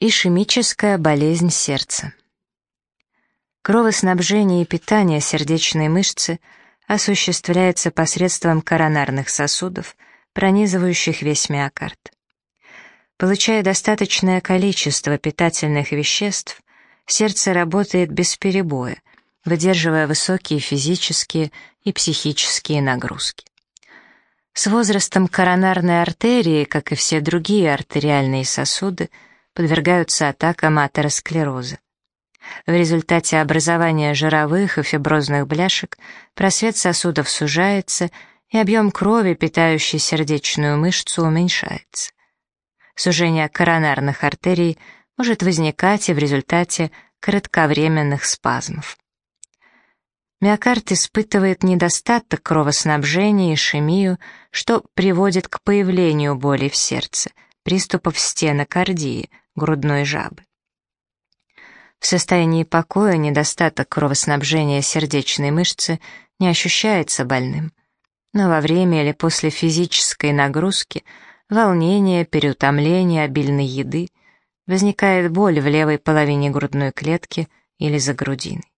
Ишемическая болезнь сердца. Кровоснабжение и питание сердечной мышцы осуществляется посредством коронарных сосудов, пронизывающих весь миокард. Получая достаточное количество питательных веществ, сердце работает без перебоя, выдерживая высокие физические и психические нагрузки. С возрастом коронарные артерии, как и все другие артериальные сосуды, подвергаются атакам атеросклероза. В результате образования жировых и фиброзных бляшек просвет сосудов сужается, и объем крови, питающий сердечную мышцу, уменьшается. Сужение коронарных артерий может возникать и в результате кратковременных спазмов. Миокард испытывает недостаток кровоснабжения и ишемию, что приводит к появлению боли в сердце, приступов стенокардии, грудной жабы. В состоянии покоя недостаток кровоснабжения сердечной мышцы не ощущается больным, но во время или после физической нагрузки, волнения, переутомления, обильной еды возникает боль в левой половине грудной клетки или за грудиной.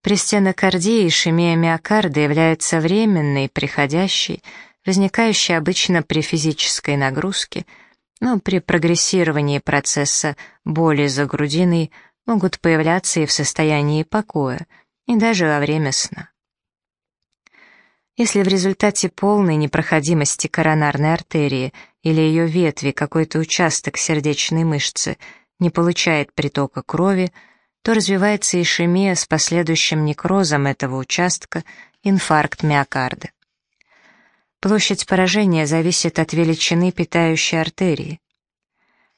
При стенокардии ишемия миокарда является временной, приходящей, возникающей обычно при физической нагрузке – но при прогрессировании процесса боли за грудиной могут появляться и в состоянии покоя, и даже во время сна. Если в результате полной непроходимости коронарной артерии или ее ветви какой-то участок сердечной мышцы не получает притока крови, то развивается ишемия с последующим некрозом этого участка, инфаркт миокарда. Площадь поражения зависит от величины питающей артерии.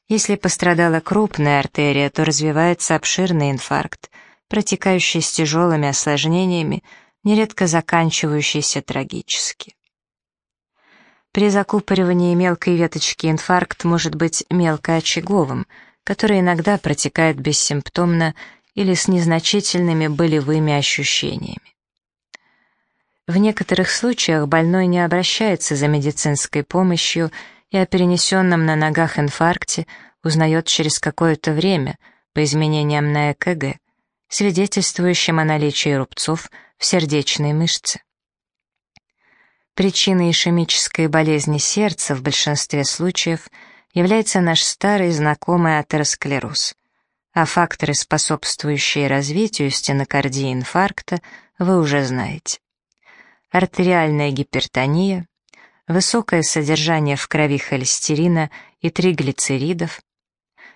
Если пострадала крупная артерия, то развивается обширный инфаркт, протекающий с тяжелыми осложнениями, нередко заканчивающийся трагически. При закупоривании мелкой веточки инфаркт может быть мелкоочаговым, который иногда протекает бессимптомно или с незначительными болевыми ощущениями. В некоторых случаях больной не обращается за медицинской помощью и о перенесенном на ногах инфаркте узнает через какое-то время по изменениям на ЭКГ, свидетельствующим о наличии рубцов в сердечной мышце. Причиной ишемической болезни сердца в большинстве случаев является наш старый знакомый атеросклероз, а факторы, способствующие развитию стенокардии инфаркта, вы уже знаете артериальная гипертония, высокое содержание в крови холестерина и триглицеридов,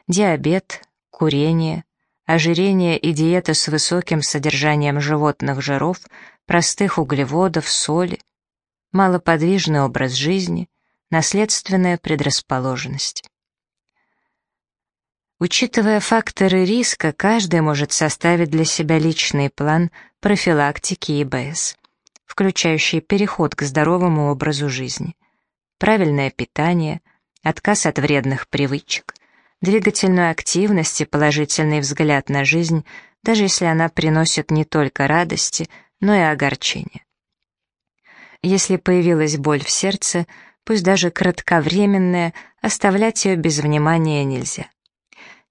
диабет, курение, ожирение и диета с высоким содержанием животных жиров, простых углеводов, соли, малоподвижный образ жизни, наследственная предрасположенность. Учитывая факторы риска, каждый может составить для себя личный план профилактики ИБС включающие переход к здоровому образу жизни, правильное питание, отказ от вредных привычек, двигательную активность и положительный взгляд на жизнь, даже если она приносит не только радости, но и огорчение. Если появилась боль в сердце, пусть даже кратковременная, оставлять ее без внимания нельзя.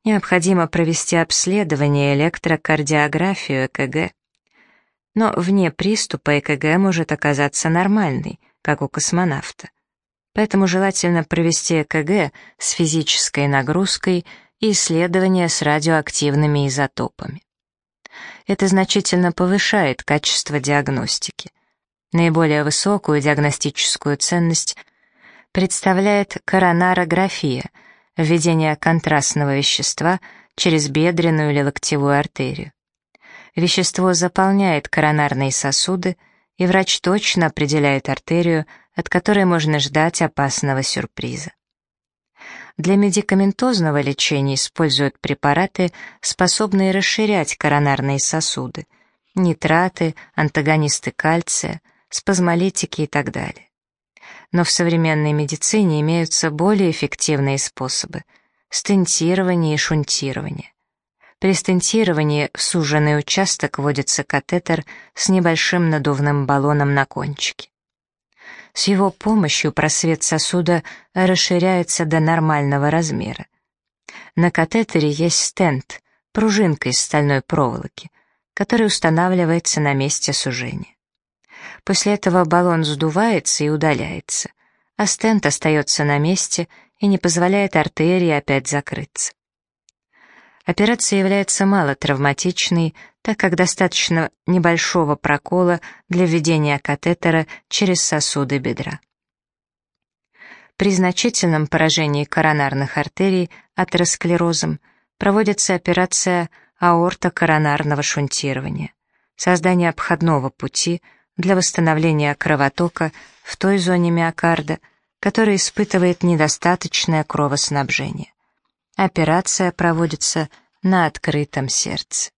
Необходимо провести обследование, электрокардиографию, ЭКГ, но вне приступа ЭКГ может оказаться нормальной, как у космонавта. Поэтому желательно провести ЭКГ с физической нагрузкой и исследования с радиоактивными изотопами. Это значительно повышает качество диагностики. Наиболее высокую диагностическую ценность представляет коронарография, введение контрастного вещества через бедренную или локтевую артерию. Вещество заполняет коронарные сосуды, и врач точно определяет артерию, от которой можно ждать опасного сюрприза. Для медикаментозного лечения используют препараты, способные расширять коронарные сосуды, нитраты, антагонисты кальция, спазмолитики и так далее. Но в современной медицине имеются более эффективные способы – стентирование и шунтирование. При стентировании в суженный участок вводится катетер с небольшим надувным баллоном на кончике. С его помощью просвет сосуда расширяется до нормального размера. На катетере есть стенд, пружинка из стальной проволоки, который устанавливается на месте сужения. После этого баллон сдувается и удаляется, а стенд остается на месте и не позволяет артерии опять закрыться. Операция является малотравматичной, так как достаточно небольшого прокола для введения катетера через сосуды бедра. При значительном поражении коронарных артерий атеросклерозом проводится операция аортокоронарного шунтирования, создание обходного пути для восстановления кровотока в той зоне миокарда, которая испытывает недостаточное кровоснабжение. Операция проводится на открытом сердце.